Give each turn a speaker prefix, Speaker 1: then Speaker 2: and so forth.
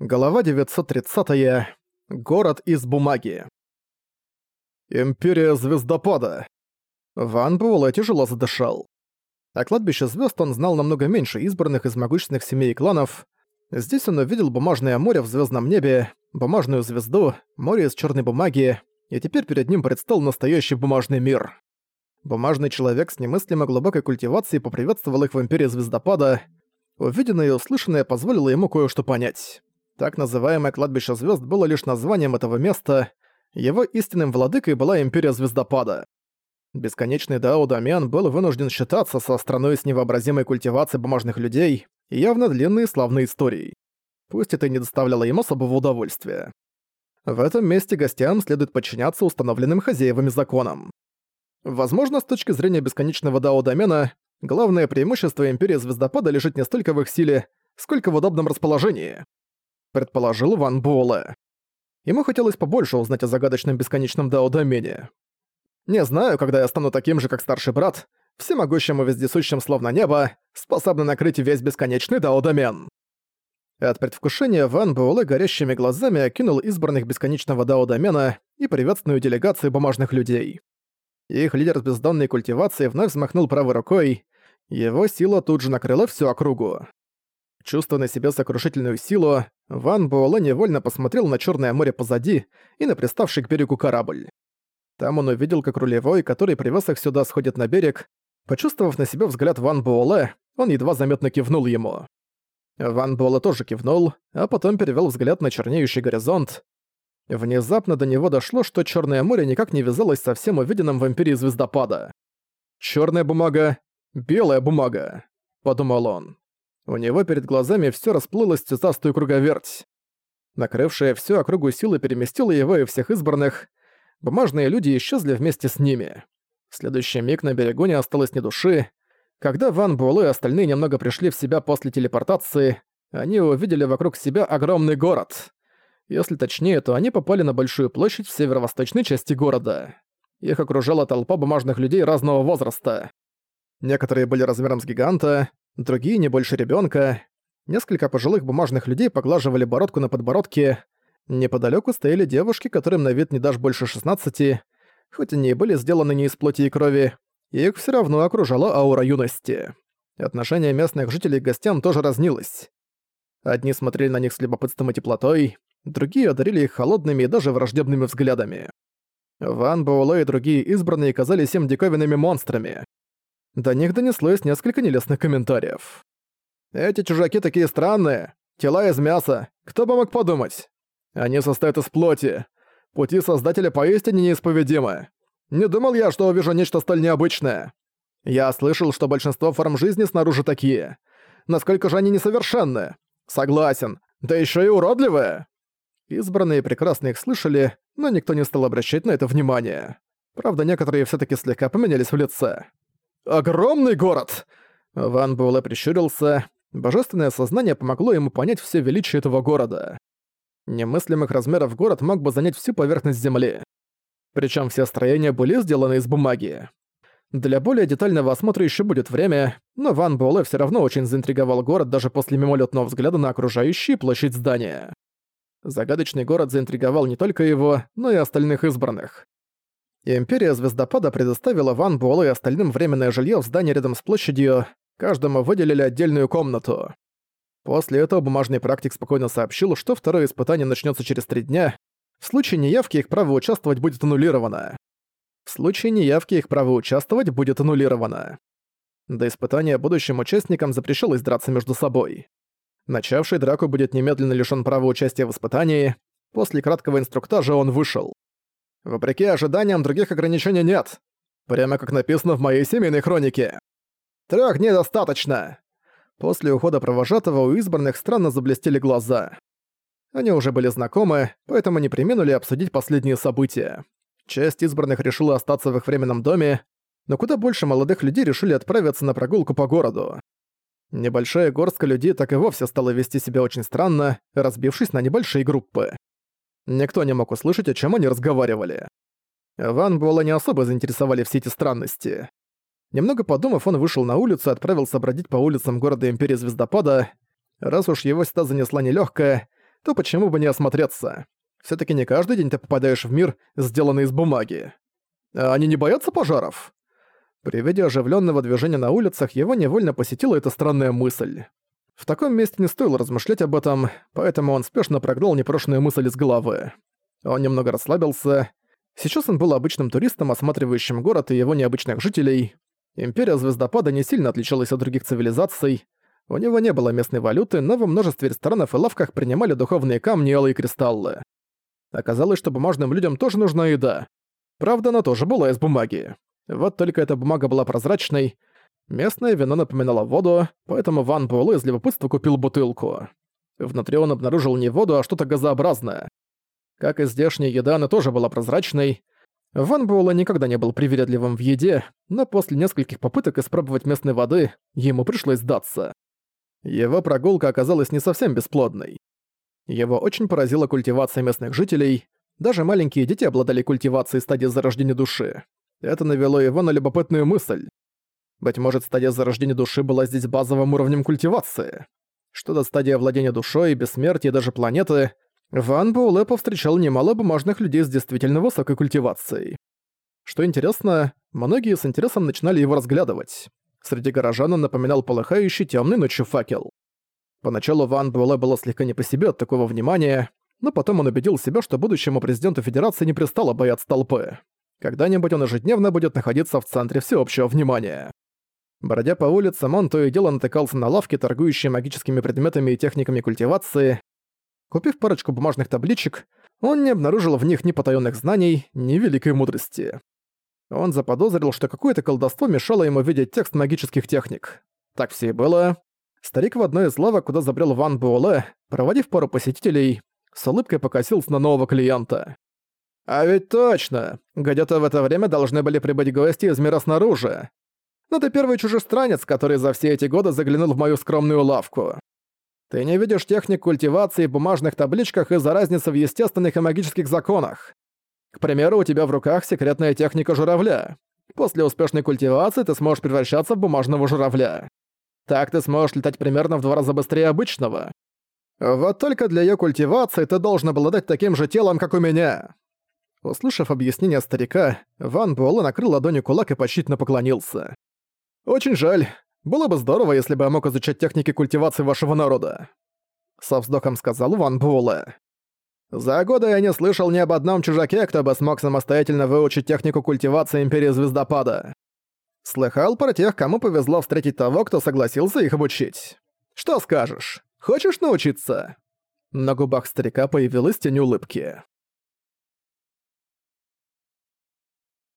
Speaker 1: Глава 930. -я. Город из бумаги. Империя Звездопада. Ван Буэлэ тяжело задышал. О кладбище звезд он знал намного меньше избранных из могущественных семей и кланов. Здесь он увидел бумажное море в звездном небе, бумажную звезду, море из черной бумаги, и теперь перед ним предстал настоящий бумажный мир. Бумажный человек с немыслимо глубокой культивацией поприветствовал их в Империи Звездопада. Увиденное и услышанное позволило ему кое-что понять. Так называемое кладбище звезд было лишь названием этого места, его истинным владыкой была Империя Звездопада. Бесконечный Дао Дамиан был вынужден считаться со страной с невообразимой культивацией бумажных людей и явно длинной и славной историей. Пусть это и не доставляло ему особого удовольствия. В этом месте гостям следует подчиняться установленным хозяевами законам. Возможно, с точки зрения бесконечного Дао Домена, главное преимущество Империи Звездопада лежит не столько в их силе, сколько в удобном расположении предположил Ван Буэлэ. Ему хотелось побольше узнать о загадочном бесконечном Дао-домене. «Не знаю, когда я стану таким же, как старший брат, всемогущим и вездесущим словно небо, способный накрыть весь бесконечный Дао-домен». От предвкушения Ван Буэлэ горящими глазами окинул избранных бесконечного Дао-домена и приветственную делегацию бумажных людей. Их лидер с бездонной культивацией вновь взмахнул правой рукой, его сила тут же накрыла всю округу. Чувствуя на себе сокрушительную силу, Ван Буэлэ невольно посмотрел на Черное море позади и на приставший к берегу корабль. Там он увидел, как рулевой, который привез их сюда, сходит на берег. Почувствовав на себе взгляд Ван Буэлэ, он едва заметно кивнул ему. Ван Буэлэ тоже кивнул, а потом перевел взгляд на чернеющий горизонт. Внезапно до него дошло, что Черное море никак не вязалось со всем увиденным в Империи Звездопада. Черная бумага, белая бумага», — подумал он. У него перед глазами все расплылось в цветастую круговерть. Накрывшая всю округу силы переместила его и всех избранных. Бумажные люди исчезли вместе с ними. В следующий миг на берегу не осталось ни души. Когда Ван Буэлэ и остальные немного пришли в себя после телепортации, они увидели вокруг себя огромный город. Если точнее, то они попали на большую площадь в северо-восточной части города. Их окружала толпа бумажных людей разного возраста. Некоторые были размером с гиганта, другие не больше ребенка. Несколько пожилых бумажных людей поглаживали бородку на подбородке. Неподалеку стояли девушки, которым на вид не дашь больше 16, хоть они и были сделаны не из плоти и крови, их все равно окружала аура юности. Отношение местных жителей к гостям тоже разнилось. Одни смотрели на них с любопытством и теплотой, другие одарили их холодными и даже враждебными взглядами. Ван Буэлэ и другие избранные казались им диковинными монстрами. До них донеслось несколько нелестных комментариев. «Эти чужаки такие странные. Тела из мяса. Кто бы мог подумать? Они состоят из плоти. Пути Создателя поистине неисповедимы. Не думал я, что увижу нечто столь необычное. Я слышал, что большинство форм жизни снаружи такие. Насколько же они несовершенны? Согласен. Да еще и уродливые!» Избранные прекрасно их слышали, но никто не стал обращать на это внимание. Правда, некоторые все таки слегка поменялись в лице. Огромный город!» Ван Буэлэ прищурился. Божественное сознание помогло ему понять все величие этого города. Немыслимых размеров город мог бы занять всю поверхность Земли. Причем все строения были сделаны из бумаги. Для более детального осмотра еще будет время, но Ван Буэлэ все равно очень заинтриговал город даже после мимолетного взгляда на окружающие площадь здания. Загадочный город заинтриговал не только его, но и остальных избранных. Империя Звездопада предоставила Ван Буэлэ и остальным временное жилье в здании рядом с площадью, каждому выделили отдельную комнату. После этого бумажный практик спокойно сообщил, что второе испытание начнется через три дня. В случае неявки их право участвовать будет аннулировано. В случае неявки их право участвовать будет аннулировано. До испытания будущим участникам запрещалось драться между собой. Начавший драку будет немедленно лишён права участия в испытании. После краткого инструктажа он вышел. Вопреки ожиданиям, других ограничений нет. Прямо как написано в моей семейной хронике. Трёх дней достаточно. После ухода провожатого у избранных странно заблестели глаза. Они уже были знакомы, поэтому не преминули обсудить последние события. Часть избранных решила остаться в их временном доме, но куда больше молодых людей решили отправиться на прогулку по городу. Небольшая горстка людей так и вовсе стала вести себя очень странно, разбившись на небольшие группы. Никто не мог услышать, о чем они разговаривали. Ван Буэлла не особо заинтересовали все эти странности. Немного подумав, он вышел на улицу и отправился бродить по улицам города Империи Звездопада. Раз уж его сюда занесла нелегкая, то почему бы не осмотреться? все таки не каждый день ты попадаешь в мир, сделанный из бумаги. А они не боятся пожаров? При виде оживленного движения на улицах его невольно посетила эта странная мысль. В таком месте не стоило размышлять об этом, поэтому он спешно прогнал непрошенную мысль из головы. Он немного расслабился. Сейчас он был обычным туристом, осматривающим город и его необычных жителей. Империя Звездопада не сильно отличалась от других цивилизаций. У него не было местной валюты, но во множестве ресторанов и лавках принимали духовные камни и алые кристаллы. Оказалось, что бумажным людям тоже нужна еда. Правда, она тоже была из бумаги. Вот только эта бумага была прозрачной, Местное вино напоминало воду, поэтому Ван Буэлэ из любопытства купил бутылку. Внутри он обнаружил не воду, а что-то газообразное. Как и здешняя еда, она тоже была прозрачной. Ван Буэлэ никогда не был привередливым в еде, но после нескольких попыток испробовать местной воды, ему пришлось сдаться. Его прогулка оказалась не совсем бесплодной. Его очень поразила культивация местных жителей, даже маленькие дети обладали культивацией стадии зарождения души. Это навело его на любопытную мысль. Быть может, стадия зарождения души была здесь базовым уровнем культивации. Что до стадии владения душой, бессмертия и даже планеты, Ван Буэлэ повстречал немало бумажных людей с действительно высокой культивацией. Что интересно, многие с интересом начинали его разглядывать. Среди горожан он напоминал полыхающий темный ночью факел. Поначалу Ван Буэлэ было слегка не по себе от такого внимания, но потом он убедил себя, что будущему президенту Федерации не пристало бояться толпы. Когда-нибудь он ежедневно будет находиться в центре всеобщего внимания. Бродя по улицам, он то и дело натыкался на лавки, торгующие магическими предметами и техниками культивации. Купив парочку бумажных табличек, он не обнаружил в них ни потаённых знаний, ни великой мудрости. Он заподозрил, что какое-то колдовство мешало ему видеть текст магических техник. Так все и было. Старик в одной из лавок, куда забрел Ван Буэлэ, проводив пару посетителей, с улыбкой покосился на нового клиента. «А ведь точно! Где-то в это время должны были прибыть гости из мира снаружи но ты первый чужестранец, который за все эти годы заглянул в мою скромную лавку. Ты не видишь техник культивации в бумажных табличках из-за разницы в естественных и магических законах. К примеру, у тебя в руках секретная техника журавля. После успешной культивации ты сможешь превращаться в бумажного журавля. Так ты сможешь летать примерно в два раза быстрее обычного. Вот только для её культивации ты должен обладать таким же телом, как у меня». Услышав объяснение старика, Ван Буэлэ накрыл ладонью кулак и почтительно поклонился. «Очень жаль. Было бы здорово, если бы я мог изучать техники культивации вашего народа», — со вздохом сказал Ван Буэлэ. «За годы я не слышал ни об одном чужаке, кто бы смог самостоятельно выучить технику культивации Империи Звездопада. Слыхал про тех, кому повезло встретить того, кто согласился их обучить. Что скажешь? Хочешь научиться?» На губах старика появилась тень улыбки.